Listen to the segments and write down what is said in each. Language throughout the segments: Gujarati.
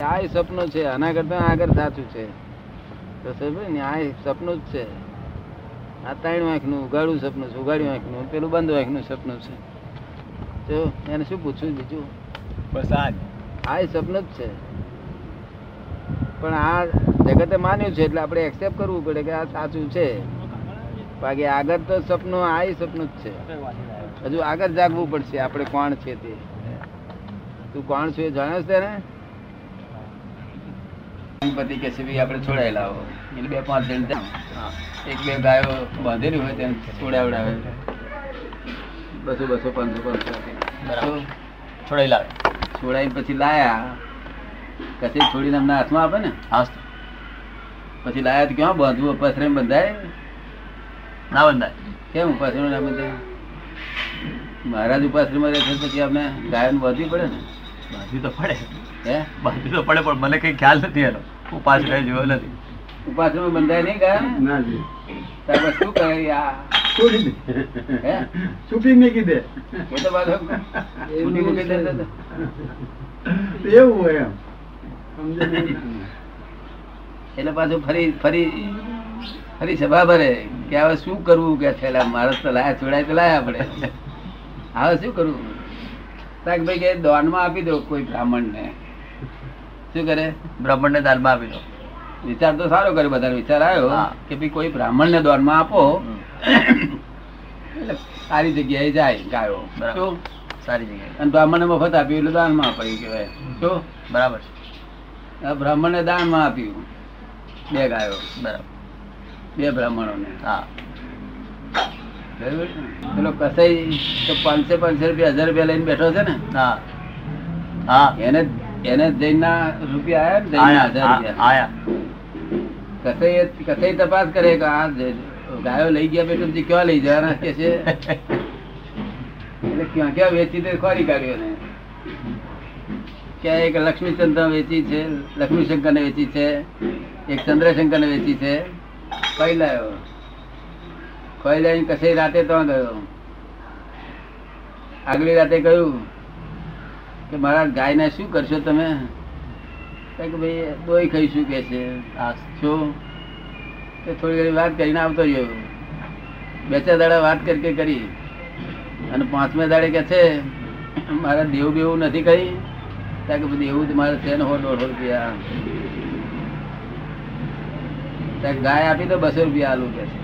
આ સપનું છે આના કરતા આગળ સાચું છે. તો ન્યાય સપનું જ છે. આ ત્રણ વાંખનું ઉગાડું સપનું છે ઉગાડ્યું વાંખનું પેલું બંધ વાંખનું સપનું છે. તો એને શું પૂછવું બીજું? બસ આ આ સપનું જ છે. પણ આ જગતે માન્યું છે એટલે આપણે એક્સેપ્ટ કરવું પડે કે આ સાચું છે. બાકી આગળ તો સપનું આ સપનું જ છે. હજુ આગળ જાગવું પડશે આપણે કોણ છે તે? તું કોણ છું એ જાણ્યો છે ને ગણપતિ કે છે આપણે છોડાયેલા હો. એટલે બે પાંચ જણ ત્યાં એક બે ગાયો બાંધેલી હોય તેને છોડાવડાવે. બસો બસો પાંચસો પાંચસો. છોડાઈ લાવે છોડાઈને પછી લાયા. કચેરી છોડીને અમને હાથમાં આપે ને? હા પછી લાયા તો ક્યાં બાંધવું? પથરે બંધાય? ના બંધાય. કેમ પથરે ના બંધાય? મહારાજ ઉપાશ્રમ રહે છે પછી આપણે ગાયન બાંધવી પડે ને? બાંધવી તો પડે. હે? બાંધવી તો પડે પણ મને કઈ ખ્યાલ નથી એનો. હું કઈ જોયો નથી. ઉપાસરીમાં બંધાય નહીં ગયા ના? જી. તારે પછી શું કરે આ? છોડી દે છૂટી મૂકી દે એ તો પાછો ફૂટી મૂકી દે એવું હોય એમ. સમજે એટલે પાછું ફરી ફરી ફરી સભા ભરે. કે હવે શું કરવું? કે છેલ્લા માણસ તો લાયા છોડાય તો લાયા આપણે. હવે શું કરવું? તાક ભાઈ કે દાનમાં આપી દો કોઈ બ્રાહ્મણ ને શું કરે? બ્રાહ્મણ ને દાનમાં આપી દો. વિચાર તો સારો કર્યો બધા વિચાર આવ્યો. કે ભાઈ કોઈ બ્રાહ્મણ ને દાનમાં આપો એટલે સારી જગ્યાએ જાય ગાયો. બરાબર. સારી જગ્યાએ. અને બ્રાહ્મણ મફત આપ્યું એટલે દાનમાં અપાયું કહેવાય. શું? બરાબર. આ બ્રાહ્મણ ને દાનમાં આપ્યું બે ગાયો. બરાબર. બે બ્રાહ્મણોને. હા? પેલો કસાઈ તો પાંચસો પાંચસો રૂપિયા હજાર રૂપિયા લઈને બેઠો છે ને? હા. હા. એને એને જૈનના રૂપિયા આયા ને હજાર રૂપિયા. આયા. કસાઈ કસાઈ તપાસ કરે કે આ ગાયો લઈ ગયા બેટો ક્યાં લઈ જવાના કે છે? એટલે ક્યાં ક્યાં વેચી તે ખોરી કાઢ્યો ને. ક્યાં એક લક્ષ્મીચંદ્ર વેચી છે લક્ષ્મીશંકર ને વેચી છે એક ચંદ્રશંકર ને વેચી છે કઈ લાયો કઈ કશે રાતે તો ગયો. આગલી રાતે કહ્યું કે મારા ગાયને શું કરશો તમે? કે ભાઈ, દોઈ ખાઈશું કે છે. આ છો? તે થોડી ઘણી વાત કરીને આવતો રહ્યો. બે ચાર દાડા વાત કરી કરી. અને પાંચમે દાડે કે છે, મારા દેવું બેવું નથી કરી ત્યાં કે બધું એવું મારે છે ને હો દોઢ રૂપિયા. ત્યાં ગાય આપી તો બસો રૂપિયા આલું કે છે.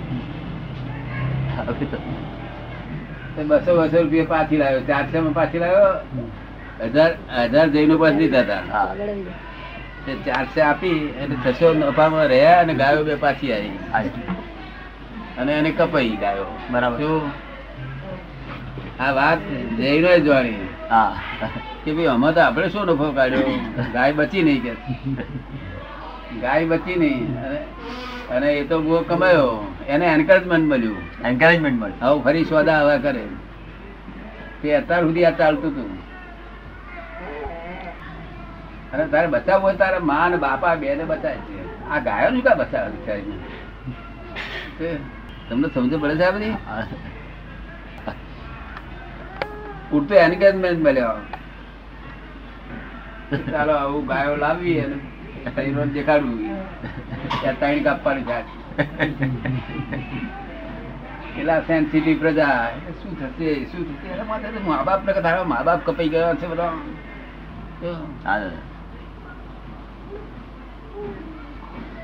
બસો બસો રૂપિયા પાછી લાવ્યો. ચારસો માં પાછી લાવ્યો. હજાર હજાર જઈને પાછી દીધા હતા. હા. ચારસો આપી એટલે છસો નફામાં રહ્યા અને ગાયો બે પાછી આવી. અને એને કપાઈ ગાયો. બરાબર. આ વાત જૈનો જાણી. હા. કે ભાઈ અમે તો આપણે શું નફો કાઢ્યો? ગાય બચી નહીં કે. ગાય બચી નહીં. અને અને એ તો બહુ કમાયો. એને એન્કરેજમેન્ટ મળ્યું. એન્કરેજમેન્ટ મળ્યું. હવે ફરી સોદા હવા કરે. તે અત્યાર સુધી આ ચાલતું હતું. અને તારે બચાવવું હોય તારે મા ને બાપા બે ને બચાવે છે. આ ગાયો નું કા બચાવે છે તમને સમજ પડે છે આ બધી પૂરતું એન્કરેજમેન્ટ મળ્યો. ચાલો આવું ગાયો લાવીએ. અને તૈરો દેખાડવું ત્યાં ત્રણ કાપવાની જાત. પેલા સેન્સિટિવ પ્રજા શું થશે શું થશે? માટે મા બાપ ને કથા મા બાપ કપાઈ ગયા છે બધા.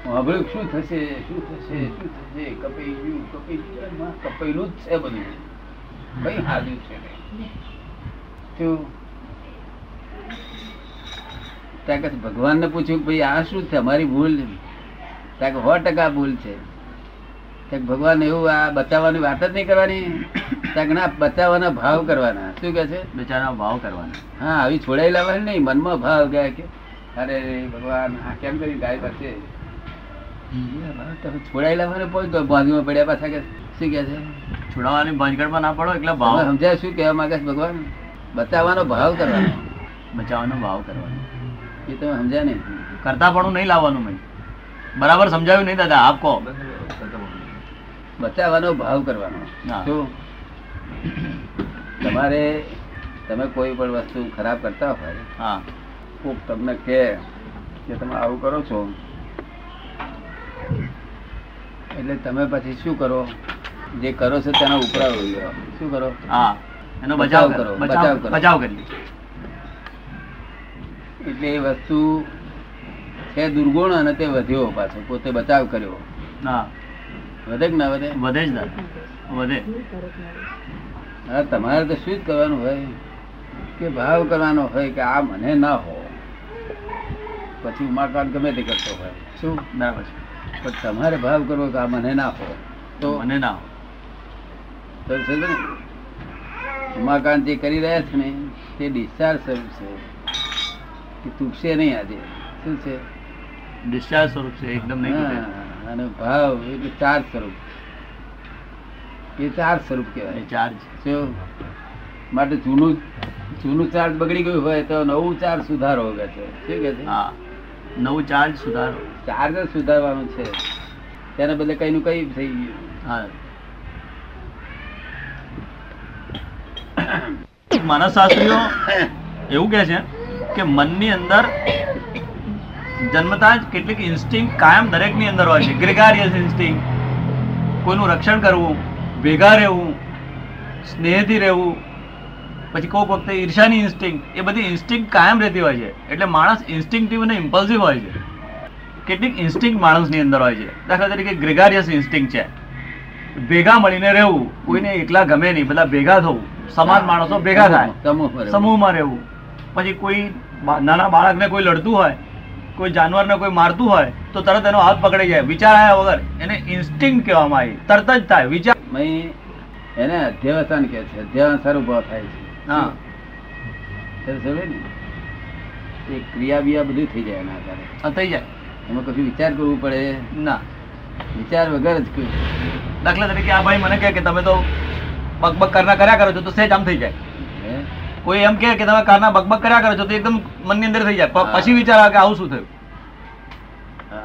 સાંભળ્યું શું થશે શું થશે શું થશે? કપાઈ ગયું કપાઈ ગયું. કપાયેલું જ છે બધું. કઈ હાજર છે? શું? ત્યાં કે ભગવાનને પૂછ્યું કે ભાઈ આ શું છે? અમારી ભૂલ. ત્યાં કે સો ટકા ભૂલ છે. ત્યાં ભગવાન એવું આ બચાવવાની વાત જ નહીં કરવાની. ત્યાં ના બચાવવાના ભાવ કરવાના. શું કહે છે? બચાવવાના ભાવ કરવાના. હા આવી છોડાઈ લાવવાની નહીં. મનમાં ભાવ ગયા કે અરે ભગવાન આ કેમ કરી ગાય પાસે. તમે છોડાઈ લાવવાને પહોંચતો બાંધીમાં પડ્યા પાછા કે શું કહે છે? છોડાવવાની ભાંજગડમાં ના પડો એટલે ભાવ. સમજાય શું કહેવા માંગે છે ભગવાન? બચાવવાનો ભાવ કરવાનો. બચાવવાનો ભાવ કરવાનો. એ તમે સમજ્યા નહીં કરતા પણ નહીં લાવવાનું મેં. બરાબર સમજાવ્યું નહીં દાદા? આપ કહો બચાવવાનો ભાવ કરવાનો. શું તમારે તમે કોઈ પણ વસ્તુ ખરાબ કરતા હોય હા. કોક તમને કે કે તમે આવું કરો છો એટલે તમે પછી શું કરો? જે કરો છો તેના ઉપરાવ શું કરો? હા. એનો બચાવ કરો કરો, બચાવ કરો. બચાવ કરીએ એટલે એ વસ્તુ છે દુર્ગુણ અને તે વધ્યો પાછો. પોતે બચાવ કર્યો. હા. વધે કે ના વધે? વધે જ ના. વધે. હા તમારે તો શું જ કરવાનું હોય? કે ભાવ કરવાનો હોય કે આ મને ના હો. પછી ઉમાકાંત ગમે તે કરતો હોય. શું? બરાબર છે પણ તમારે ભાવ કરવો કે આ મને ના હો તો મને ના તો છે ને? ઉમાકાંત જે કરી રહ્યા છે ને તે ડિસ્ચાર્જ સ્વરૂપ છે. કે તૂટશે નહીં આજે. શું છે? ડિસ્ચાર્જ સ્વરૂપ છે એકદમ નહીં અને ભાવ એટલે ચાર્જ સ્વરૂપ. એ ચાર સ્વરૂપ કહેવાય. ચાર્જ શું? માટે જૂનું જૂનું ચાર્જ બગડી ગયું હોય તો નવું ચાર્જ સુધારો કે છે. શું કે છે? હા નવું ચાર્જ સુધારો. ચાર્જ જ સુધારવાનું છે. તેના બદલે કઈ નું કઈ થઈ ગયું. હા. માનસશાસ્ત્રીઓ એવું કે છે કે મનની અંદર જન્મતા જ કેટલીક ઇન્સ્ટિંગ કાયમ દરેકની અંદર હોય છે. ગ્રેગારિયસ ઇન્સ્ટિંગ કોઈનું રક્ષણ કરવું ભેગા રહેવું સ્નેહથી રહેવું પછી કોઈક વખતે ઈર્ષાની ઇન્સ્ટિંગ એ બધી ઇન્સ્ટિંગ કાયમ રહેતી હોય છે. એટલે માણસ ઇન્સ્ટિંક્ટિવ અને ઇમ્પલ્સિવ હોય છે. કેટલીક ઇન્સ્ટિંગ માણસની અંદર હોય છે. દાખલા તરીકે ગ્રેગારિયસ ઇન્સ્ટિંગ છે. ભેગા મળીને રહેવું કોઈને એકલા ગમે નહીં બધા ભેગા થવું. સમાન માણસો ભેગા થાય. સમૂહમાં રહેવું. પછી કોઈ નાના બાળકને કોઈ લડતું હોય કોઈ જાનવરને કોઈ મારતું હોય તો તરત એનો હાથ પકડી જાય. વિચાર આવ્યા વગર એને ઇન્સ્ટિંગ કહેવામાં આવી. તરત જ થાય. વિચાર એને અધ્યવસાન કે છે. અધ્યવસાન ઊભો થાય છે. હા. ને? એ ક્રિયા બિયા બધું થઈ જાય એના આધારે. હા થઈ જાય. એમાં કશું વિચાર કરવું પડે? ના. વિચાર વગર જ કોઈ. દાખલા તરીકે આ ભાઈ મને કહે કે તમે તો બકબક કરના કર્યા કરો છો તો સહેજ આમ થઈ જાય. હે? કોઈ એમ કે તમે કારના બકબક કર્યા કરો છો તો એકદમ મનની અંદર થઈ જાય. પછી વિચાર આવે કે આવું શું થયું?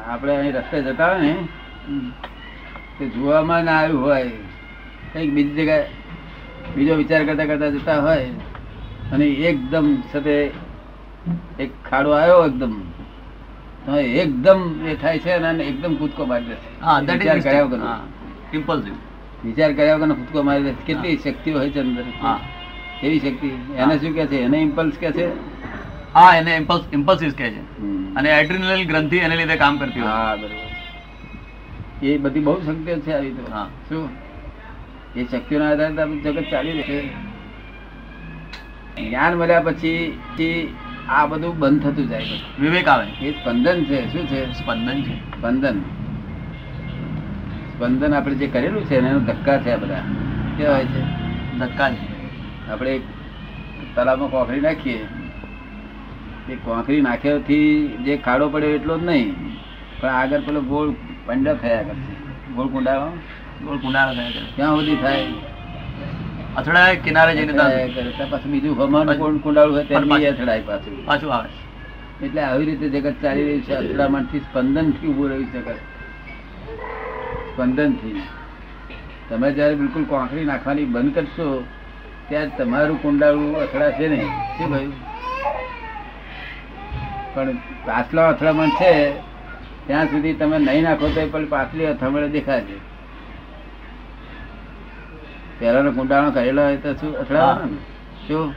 આપણે અહીં રસ્તે જતા હોય ને તે જોવામાં ના આવ્યું હોય કંઈક બીજી જગ્યાએ બીજો વિચાર કરતા કરતા જતા હોય અને એકદમ સાથે એક ખાડો આવ્યો એકદમ એકદમ એ થાય છે અને એકદમ કૂદકો મારી દે. વિચાર કર્યા. વગર હા impulsive. વિચાર કર્યા વગર કૂદકો મારી દે કેટલી શક્તિઓ હોય છે અંદર. હા. એવી શક્તિ. એને શું કે છે? એને ઇમ્પલ્સ કે છે? હા એને ઇમ્પલ્સ ઇમ્પલ્સિસ કહે છે. અને એડ્રિનલ ગ્રંથિ એને લીધે કામ કરતી હોય. હા બરોબર. એ બધી બહુ શક્તિઓ છે આવી તો હા. શું? એ શક્તિઓના આધારે આપણું જગત ચાલી રહે છે. જ્ઞાન મળ્યા પછી આ બધું બંધ થતું જાય વિવેક આવે. એ સ્પંદન છે. શું છે? સ્પંદન છે. સ્પંદન. સ્પંદન આપણે જે કરેલું છે એનો ધક્કા છે આ બધા. કેવા હોય છે ધક્કા છે. આપણે તળાવમાં કોંકરી નાખીએ. એ કોંકરી નાખ્યાથી જે ખાડો પડ્યો એટલો જ નહીં. પણ આગળ પેલો ગોળ પંડા થયા કરશે. ગોળ કુંડામાં ગોળ કુંડાળા થયા કરે. ક્યાં સુધી થાય? અથડાય કિનારે જઈને પાછું બીજું હમણાં ગોળ કુંડાળું હોય ત્યાં. અથડાય પાછું. પાછું આવે. એટલે આવી રીતે જગત ચાલી રહ્યું છે. અથડામણથી સ્પંદનથી ઊભું રહ્યું છે જગત. સ્પંદનથી. તમે જ્યારે બિલકુલ કોંકરી નાખવાની બંધ કરશો ત્યારે તમારું કુંડાળું અથડાશે નહીં શું ભાઈ પણ પાછલો અથડામણ છે ત્યાં સુધી તમે નહીં નાખો તો પણ પાછલી અથડામણ દેખાશે. પહેલાનો કુંડાળો કરેલો હોય તો શું અથડાવાનો ને? શું?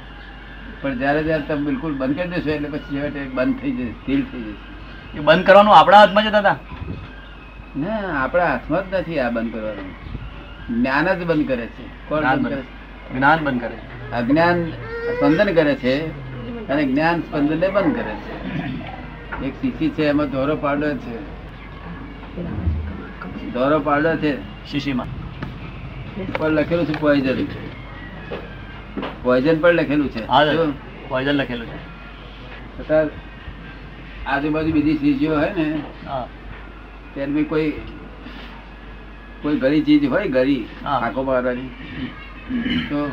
પણ જ્યારે જ્યારે તમે બિલકુલ બંધ કરી દેશો એટલે પછી છેવટે બંધ થઈ જશે સ્થિર થઈ જશે. એ બંધ કરવાનું આપણા હાથમાં છે દાદા? ના આપણા હાથમાં જ નથી આ બંધ કરવાનું. જ્ઞાન જ બંધ કરે છે. કોણ બંધ કરે બંધ જ્ઞાન બંધ કરે છે. અજ્ઞાન સ્પંદન કરે છે અને જ્ઞાન સ્પંદનને બંધ કરે છે. એક શીશી છે એમાં દોરો પાડો છે. દોરો પાડો છે. શીશીમાં. પણ લખેલું છે પોઈઝન પોઈઝન પણ લખેલું છે? પોઈઝન લખેલું છે. તથા આજુબાજુ બીજી શીશીઓ હોય ને ત્યારે કોઈ કોઈ ઘરી ચીજ હોય ઘરી. આંખો મારવાની. તો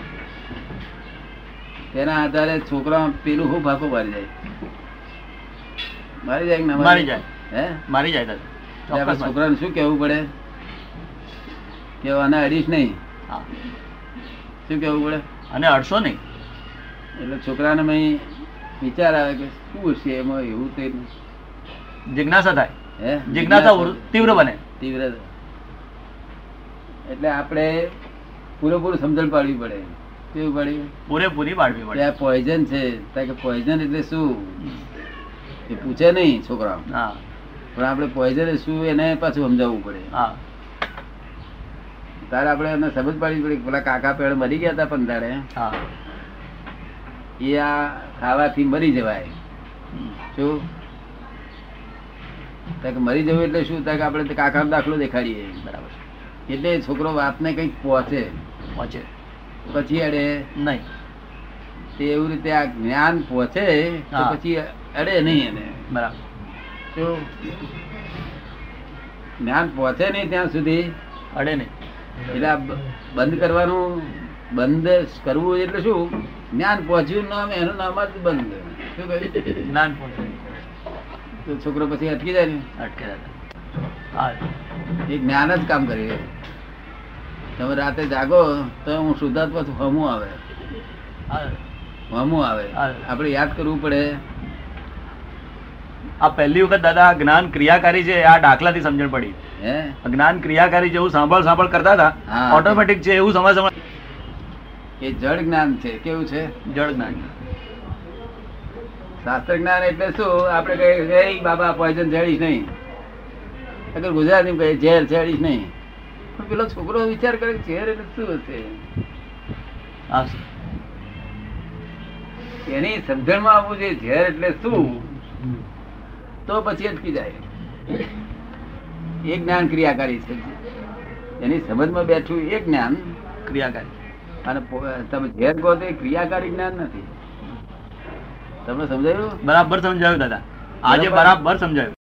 તેના આધારે છોકરા પેલું હું ભાગો મારી જાય. મારી જાય ના મારી જાય? હે? મારી જાય આપણે છોકરાને શું કેવું પડે? કે આને અડીશ નહીં. શું કેવું પડે? અને અડશો નહીં. એટલે છોકરાને મેં વિચાર આવે કે શું છે એમાં એવું તે જિજ્ઞાસા થાય. હે? જિજ્ઞાસા તીવ્ર બને. તીવ્ર એટલે આપણે પૂરેપૂરું સમજણ પાડવી પડે. કેવું પડે? પૂરેપૂરી પાડવી પડે. આ પોઈઝન છે. કે પોઈઝન એટલે શું? એ પૂછે નહીં છોકરા હા. પણ આપણે પોઈઝન શું એને પાછું સમજાવવું પડે. હા. તારે આપણે એને સમજ પાડવી પડે પેલા કાકા પેડ મરી ગયા હતા પણ તારે હા. એ આ ખાવાથી મરી જવાય. શું? ત્યાં કે મરી જવું એટલે શું? કે આપણે કાકાનો દાખલો દેખાડીએ. બરાબર. એટલે છોકરો વાતને કંઈક પહોંચે. પહોંચે. પછી અડે નહીં. તે એવું રીતે આ જ્ઞાન પહોંચે તો પછી અડે નહીં એને. બરાબર. તો જ્ઞાન પહોંચે નહીં ત્યાં સુધી. અડે નહીં. એટલે બંધ કરવાનું બંધ કરવું એટલે શું? જ્ઞાન પહોંચ્યું નામ એનું નામ જ બંધ. શું કહ્યું? જ્ઞાન પહોંચ્યું. તો છોકરો પછી અટકી જાય ને? અટકી હા. એ જ્ઞાન જ કામ કરે. તમે રાતે જાગો તો હું શુદ્ધાત્મા છું હમું આવે. હમું આવે. આપણે યાદ કરવું પડે. આ પહેલી વખત દાદા જ્ઞાન ક્રિયાકારી છે આ દાખલાથી સમજણ પડી. હે? જ્ઞાન ક્રિયાકારી જેવું સાંભળ સાંભળ કરતા હતા. ઓટોમેટિક છે એવું સમજ સમજ એ જળ જ્ઞાન છે. કેવું છે? જળ જ્ઞાન. શાસ્ત્ર જ્ઞાન એટલે શું? આપણે કહીએ "એ બાબા પોઈઝન છેડીશ નહીં. અગર ગુજરાતી કહે ઝેર છેડીશ નહીં. પણ પેલો છોકરો વિચાર કરે કે ઝેર એટલે શું હશે? એની સમજણમાં આવવું જોઈએ ઝેર એટલે શું? તો પછી અટકી જાય. એ જ્ઞાન ક્રિયાકારી છે. એની સમજમાં બેઠું એ જ્ઞાન ક્રિયાકારી. અને તમે ઝેર કહો તો એ ક્રિયાકારી જ્ઞાન નથી. તમને સમજાયું? બરાબર સમજાયું દાદા. આજે. બરાબર સમજાયું.